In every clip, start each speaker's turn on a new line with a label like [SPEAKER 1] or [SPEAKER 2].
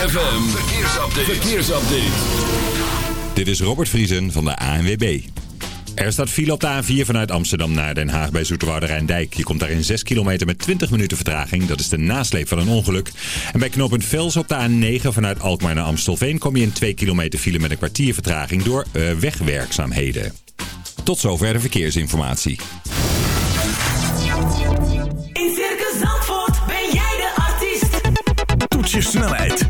[SPEAKER 1] ZFM, verkeersupdate. verkeersupdate.
[SPEAKER 2] Dit is Robert Vriesen van de ANWB. Er staat file op de A4 vanuit Amsterdam naar Den Haag bij Zoeterwoude Rijndijk. Je komt daar in 6 kilometer met 20 minuten vertraging. Dat is de nasleep van een ongeluk. En bij knooppunt Vels op de A9 vanuit Alkmaar naar Amstelveen... kom je in 2 kilometer file met een kwartier vertraging door uh, wegwerkzaamheden. Tot zover de verkeersinformatie.
[SPEAKER 3] In Circus Zandvoort ben jij de artiest.
[SPEAKER 4] Toets je snelheid,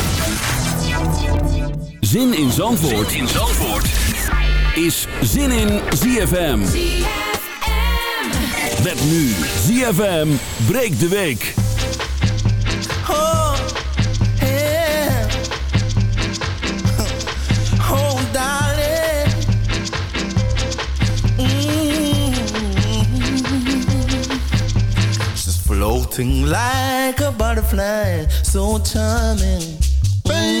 [SPEAKER 1] Zin in Zandvoort, zin in Zandvoort. is Zin in ZFM. Met nu ZFM breekt de week.
[SPEAKER 5] Oh, yeah. Oh, darling. Mm. She's floating like a butterfly, so charming. Baby girl.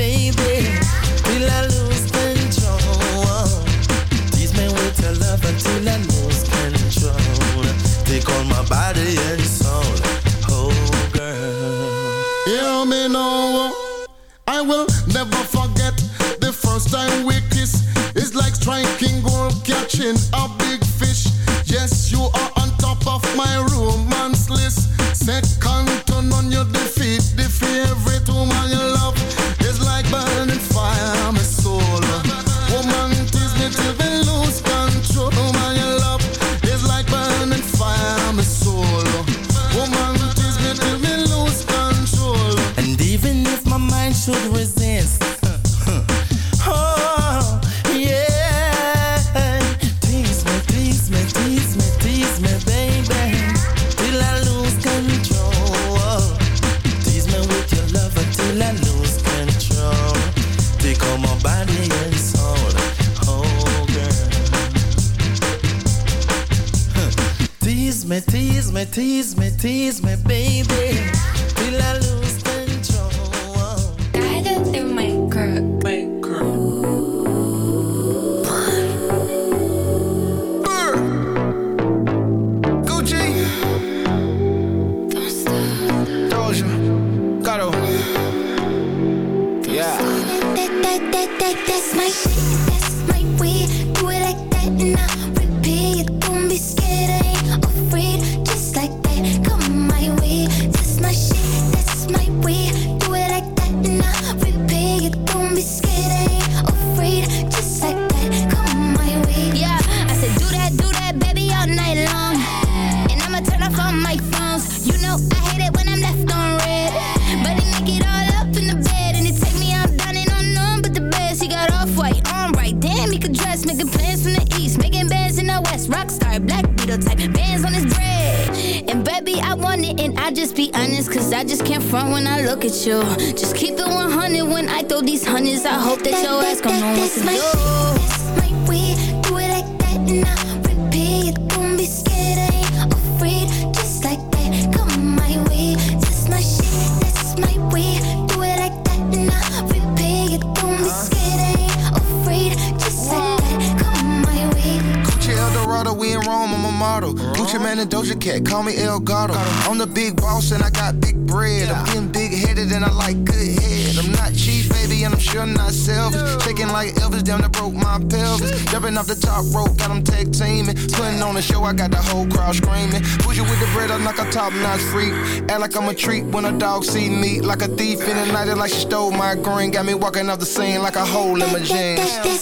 [SPEAKER 6] got the
[SPEAKER 7] whole crowd screaming. Bougie with the bread, I'm like a top notch freak. Act like I'm a treat when a dog see me. Like a thief in the night, like she stole my green. Got me walking off the scene like a hole in my jeans.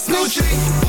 [SPEAKER 8] Gucci.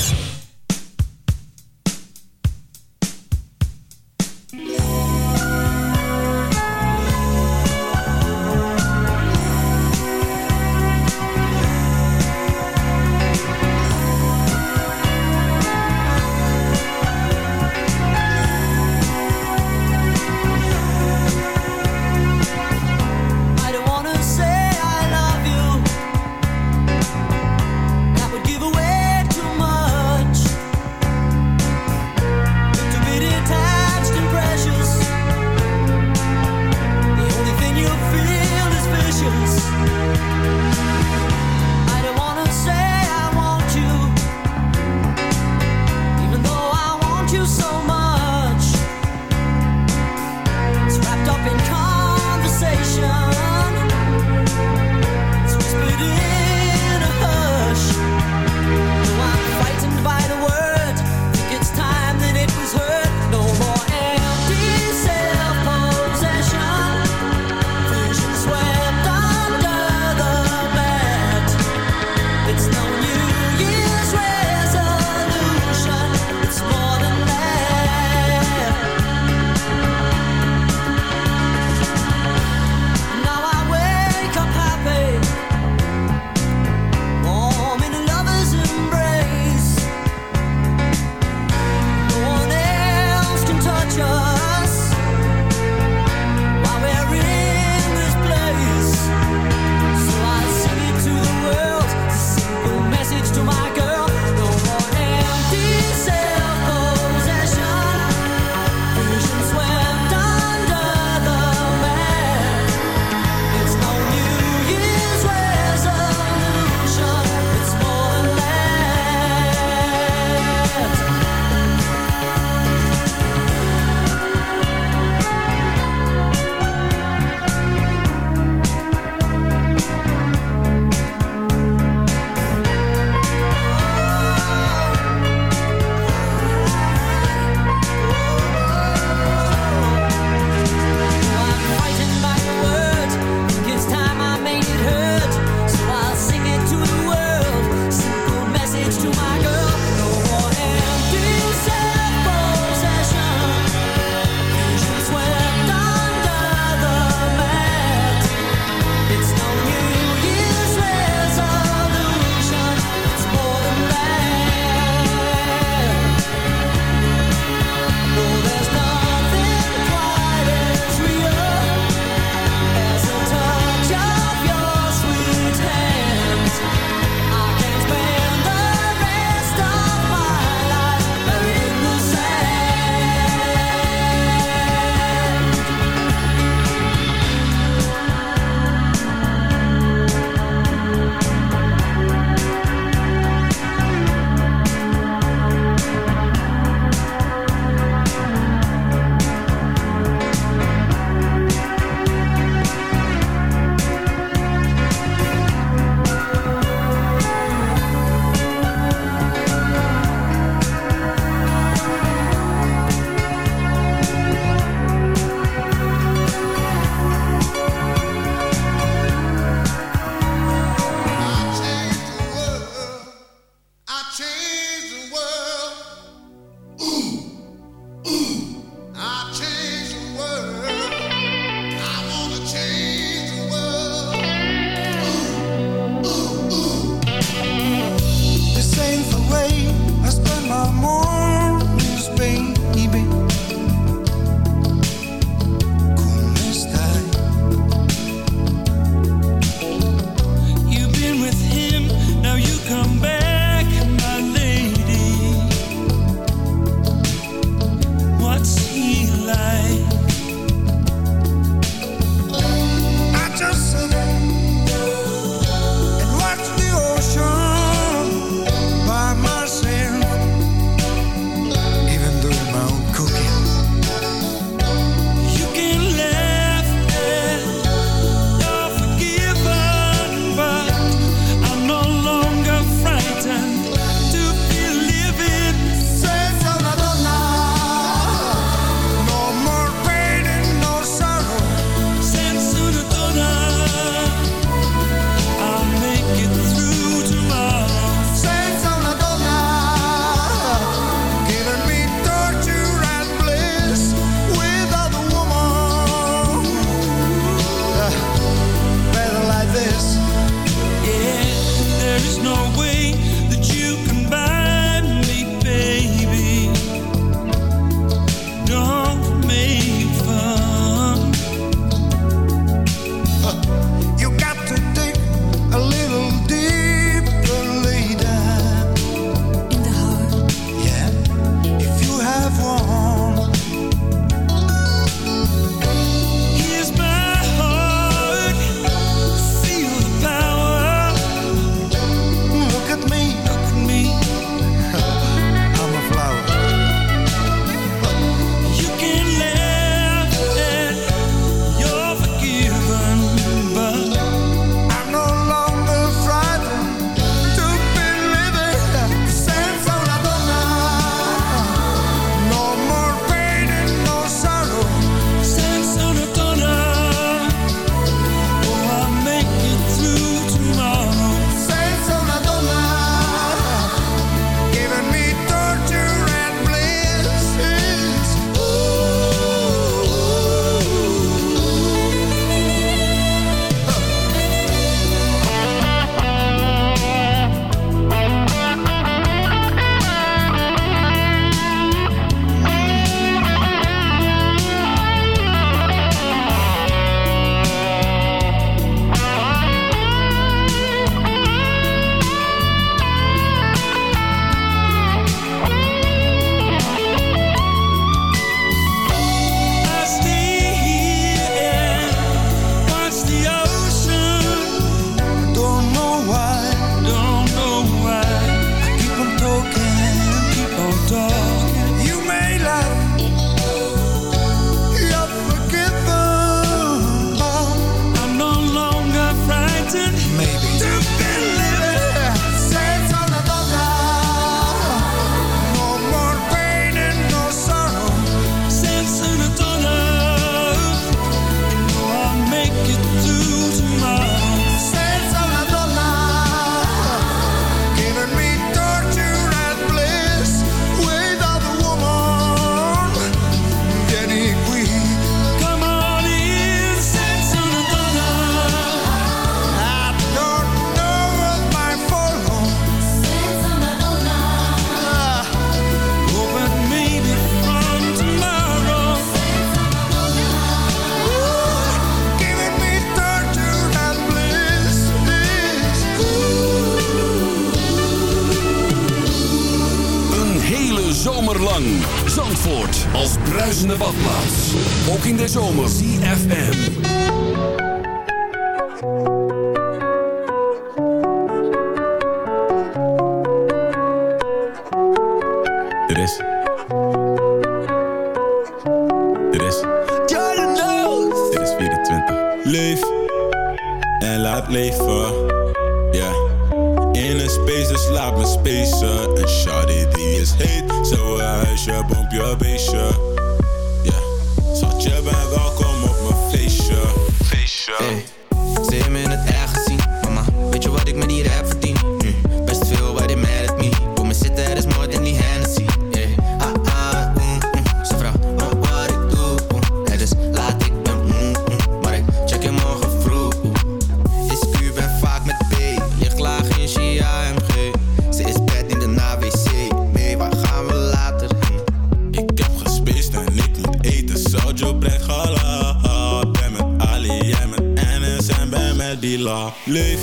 [SPEAKER 9] Leef,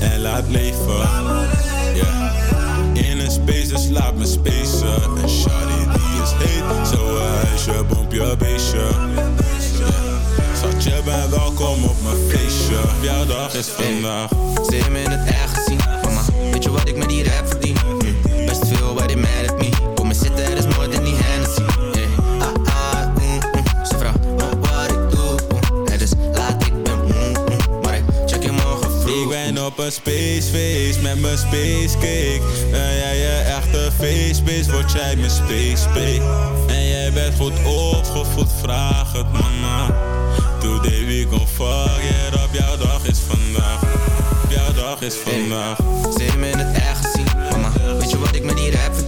[SPEAKER 9] en laat leven. In een space, dus laat me spacen. En shawty die is heet, zo een huisje, bomp je beestje. Zat je bij welkom op mijn feestje. Jouw dag is vandaag.
[SPEAKER 10] Hey, me in het echt zien. mama. Weet je wat ik met die
[SPEAKER 9] heb? een spaceface met mijn spacecake. Ben jij je echte feestbeest, word jij mijn spacebake. En jij bent goed opgevoed, vraag het mama. Today we go fuck it op jouw dag is vandaag. Op jouw dag is vandaag.
[SPEAKER 10] Hey, me in het echt zien. mama. Weet je wat ik met die
[SPEAKER 3] heb?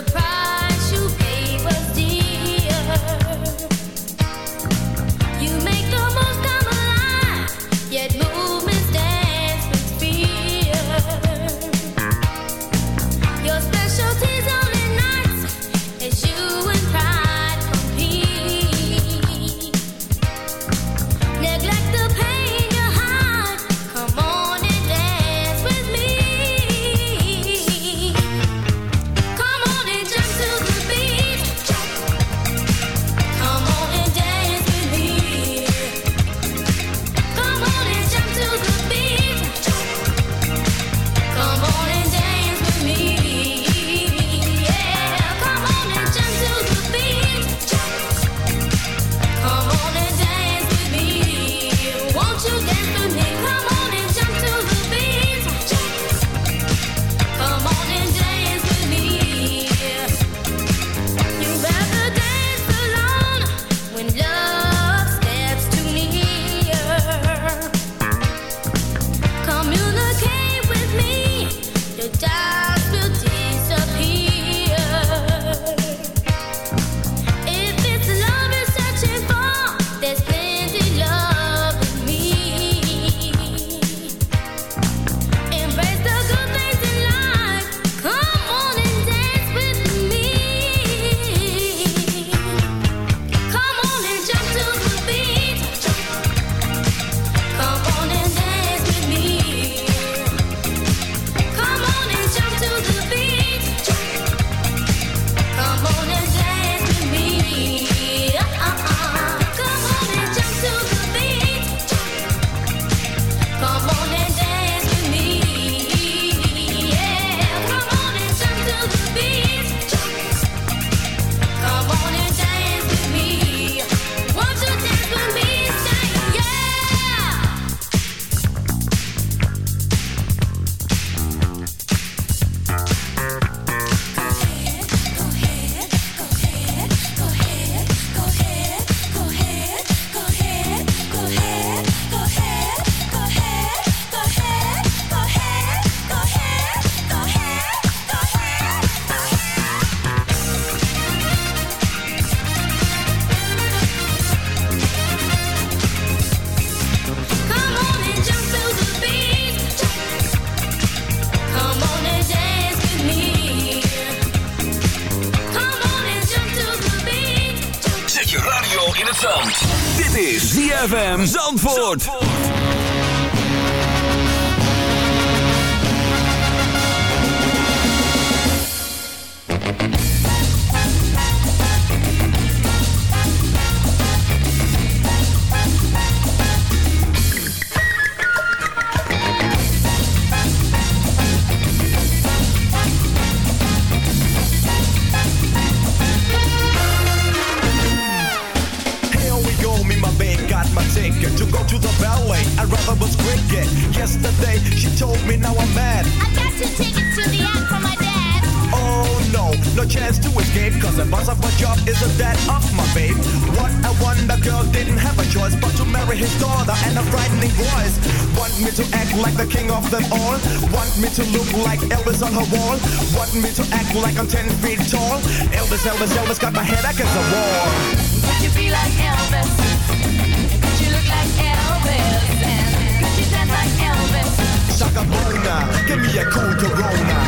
[SPEAKER 3] the
[SPEAKER 4] past. Zandvoort.
[SPEAKER 11] Act
[SPEAKER 12] like I'm 10 feet tall Elvis, Elvis, Elvis got my head against the wall
[SPEAKER 11] Could you be like Elvis? Could you look like Elvis? And could you dance like Elvis?
[SPEAKER 12] Shaka Bona, give me a cool Corona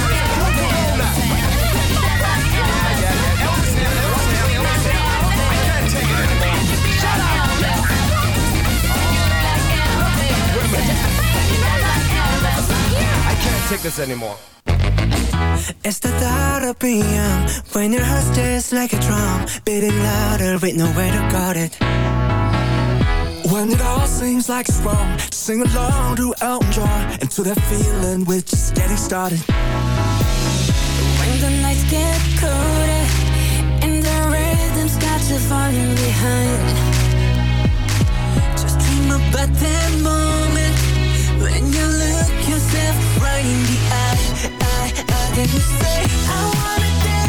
[SPEAKER 12] I this anymore.
[SPEAKER 13] It's the thought of being young When your heart just like a drum Beating louder with nowhere to guard it. When it all seems like it's wrong Sing along to Elton John And to that feeling we're just getting started.
[SPEAKER 3] When the nights get colder and the rhythm's got you falling behind,
[SPEAKER 13] Just dream about that moment When you look yourself right in the eye, eye, eye Then you say, I wanna dance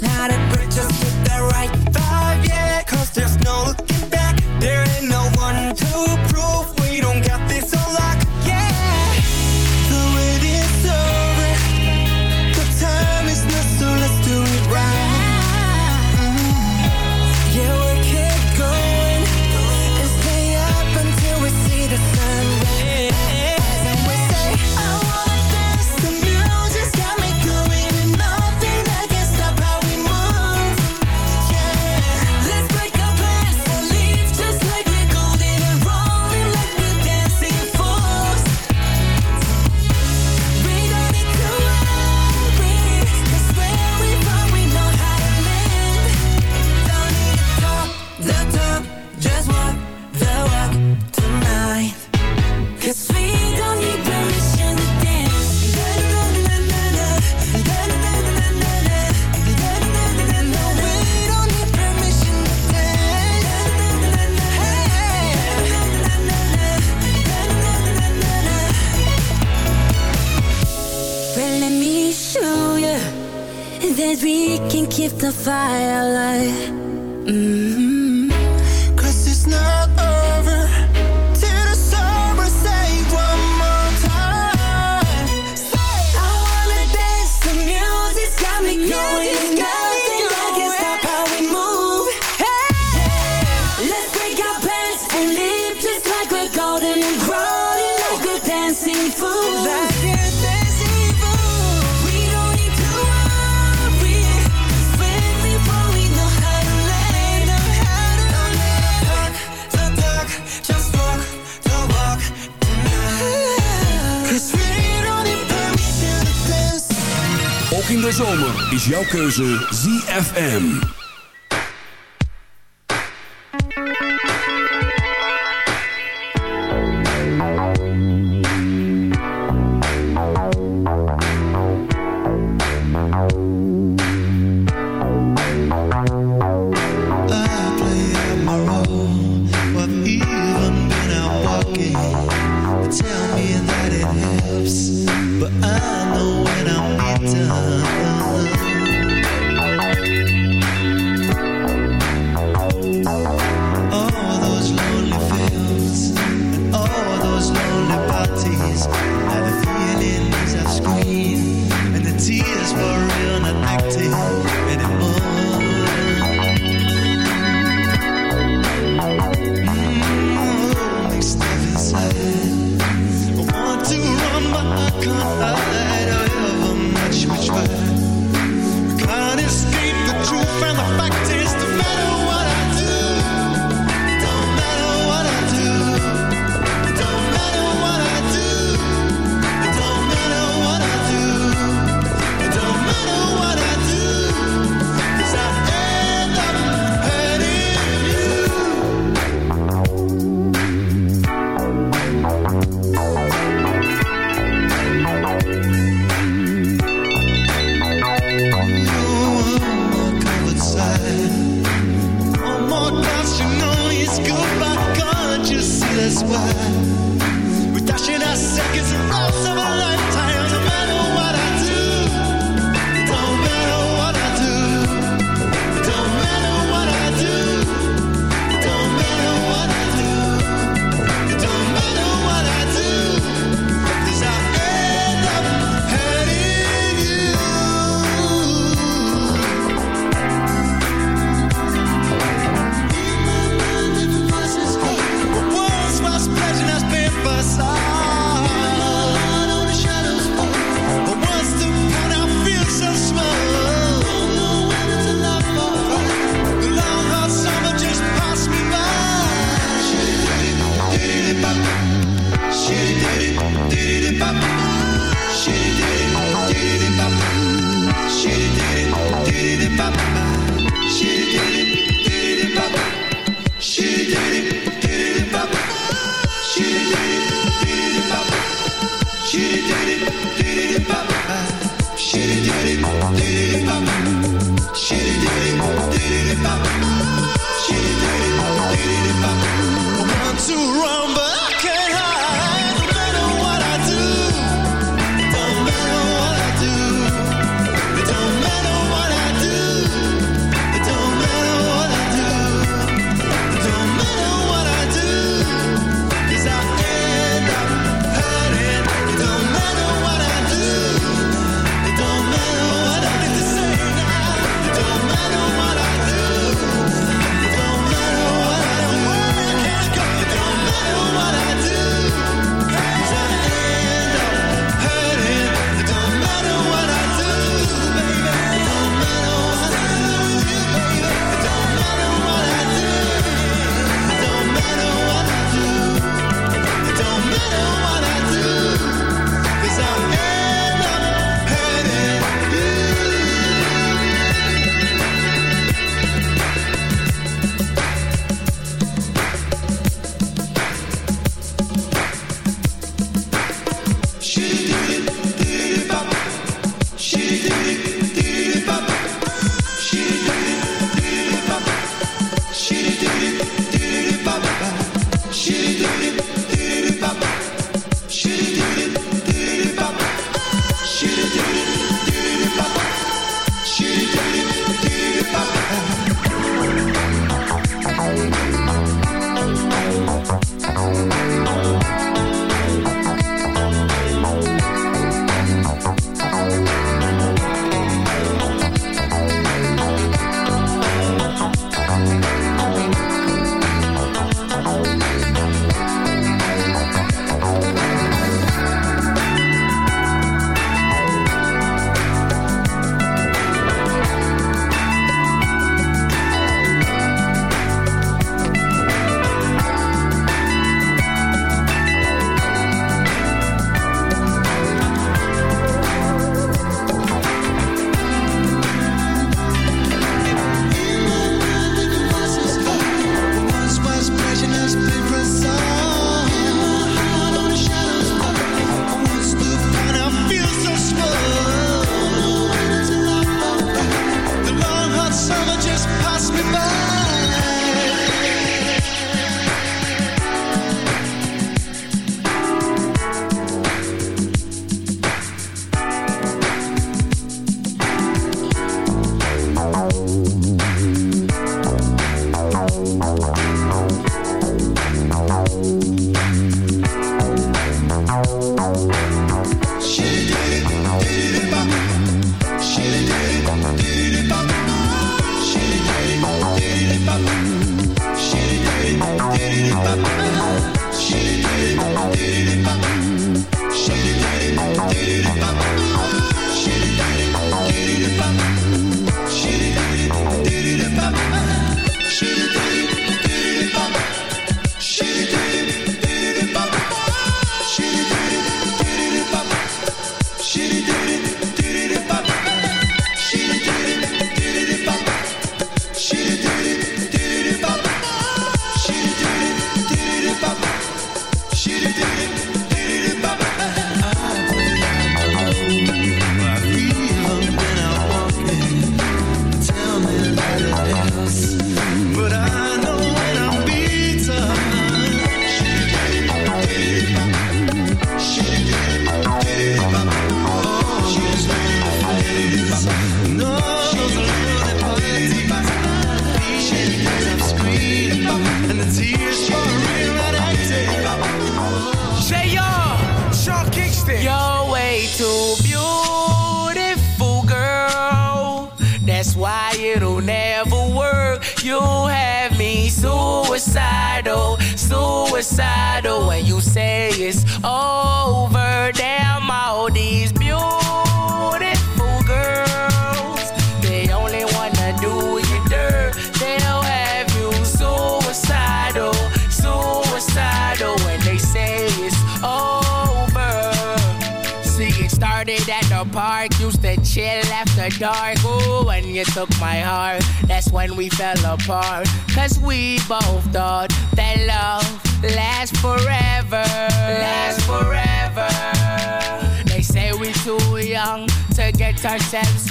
[SPEAKER 13] how to keep
[SPEAKER 5] But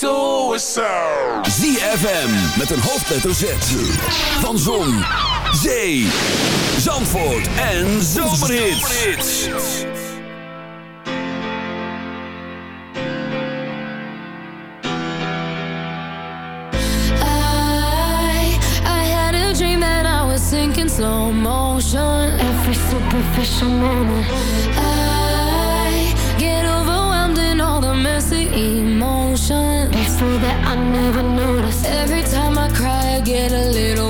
[SPEAKER 14] suicidal.
[SPEAKER 1] ZFM met een hoofdletter Z. Van Zon, Zee, Zandvoort en Zomerhits.
[SPEAKER 15] I I had a dream that I was sinking slow motion. Every superficial moment. I never noticed. Every time I cry, I get a little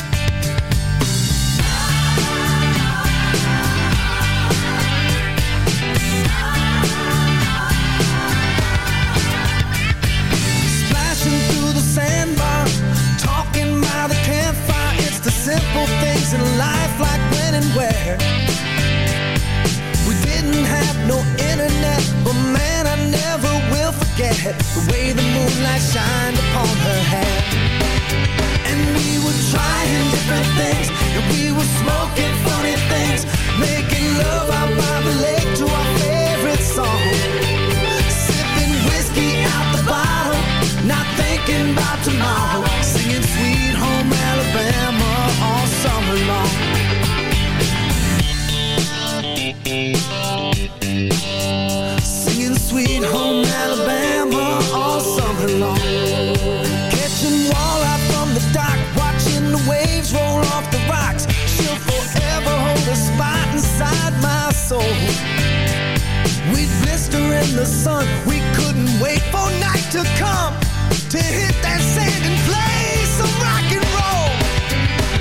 [SPEAKER 16] But man, I never will forget the way the moonlight shined upon her hair. And we were trying different things, we were smoking funny things, making love out by the lake to our favorite song. Sipping whiskey out the bottle, not thinking about tomorrow. Singing Sweet Home Alabama all summer long. In the sun, we couldn't wait for night to come to hit that sand and play some rock and roll.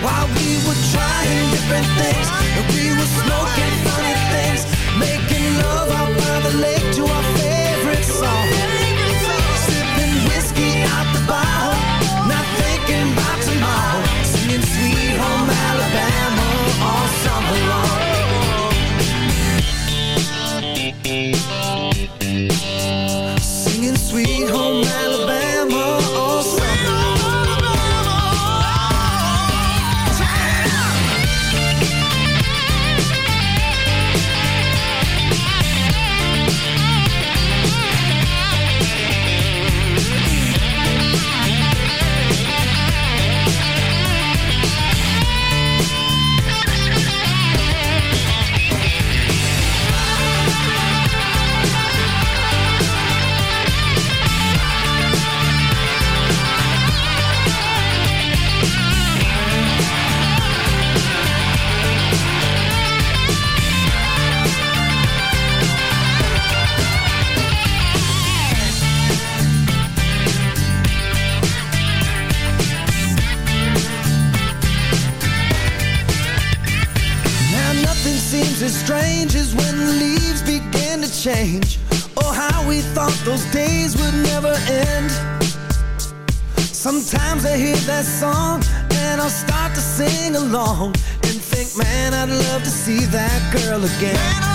[SPEAKER 16] While we were trying different things, and we were smoking funny things, making love out by the lake to our again.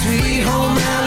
[SPEAKER 16] Sweet Home Alabama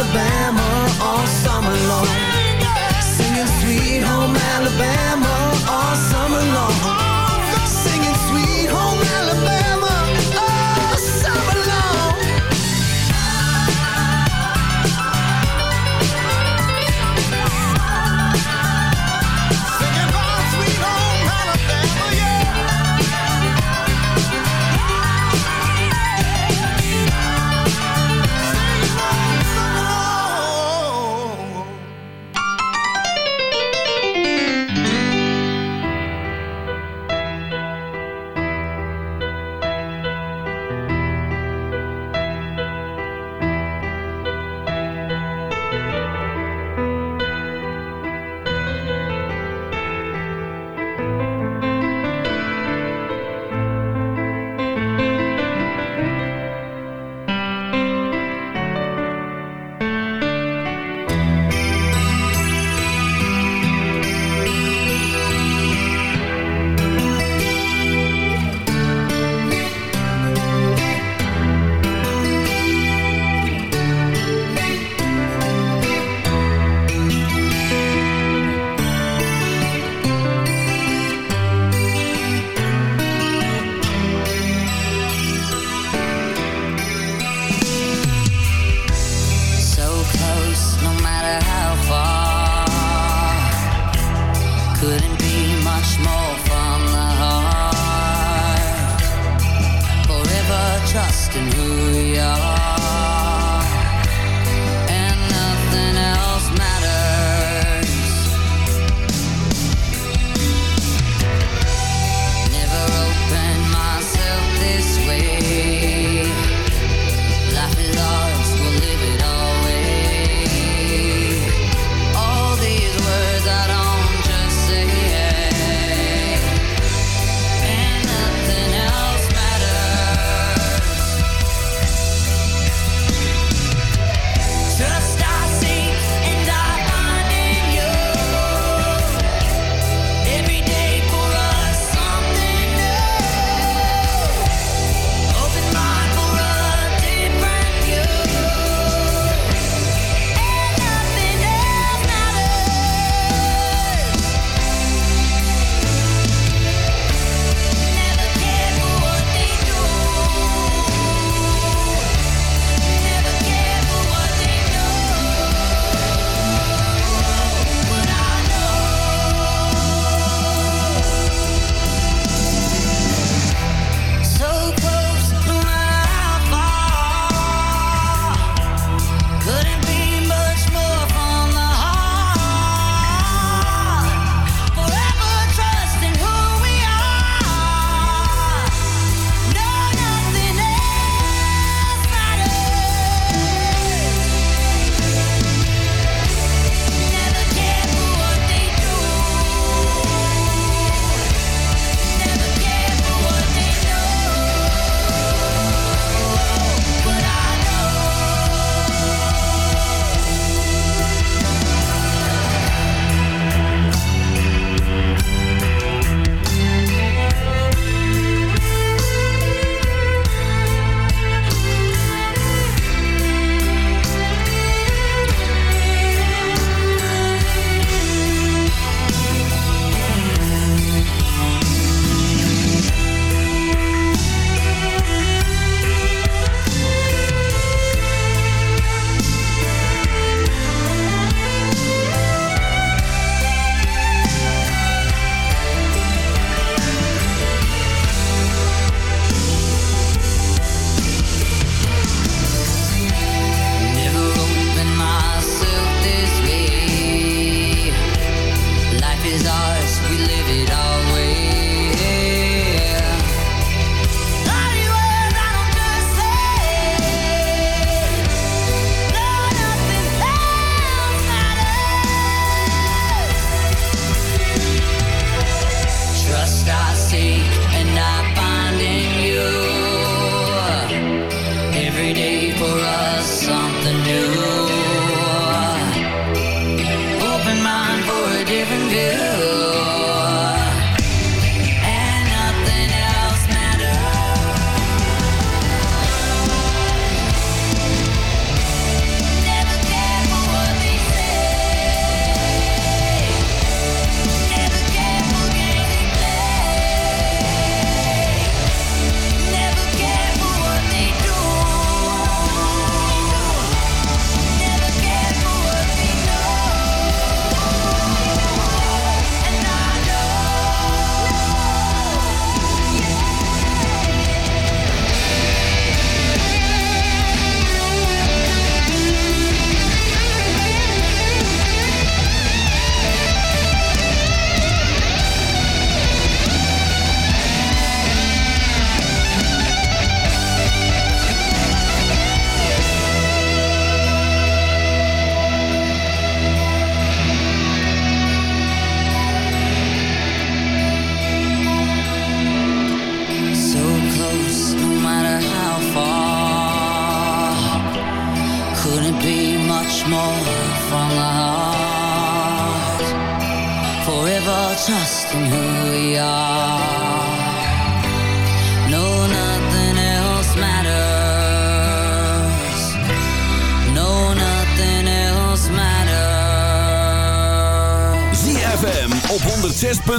[SPEAKER 17] trust in who you are.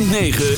[SPEAKER 1] 106.9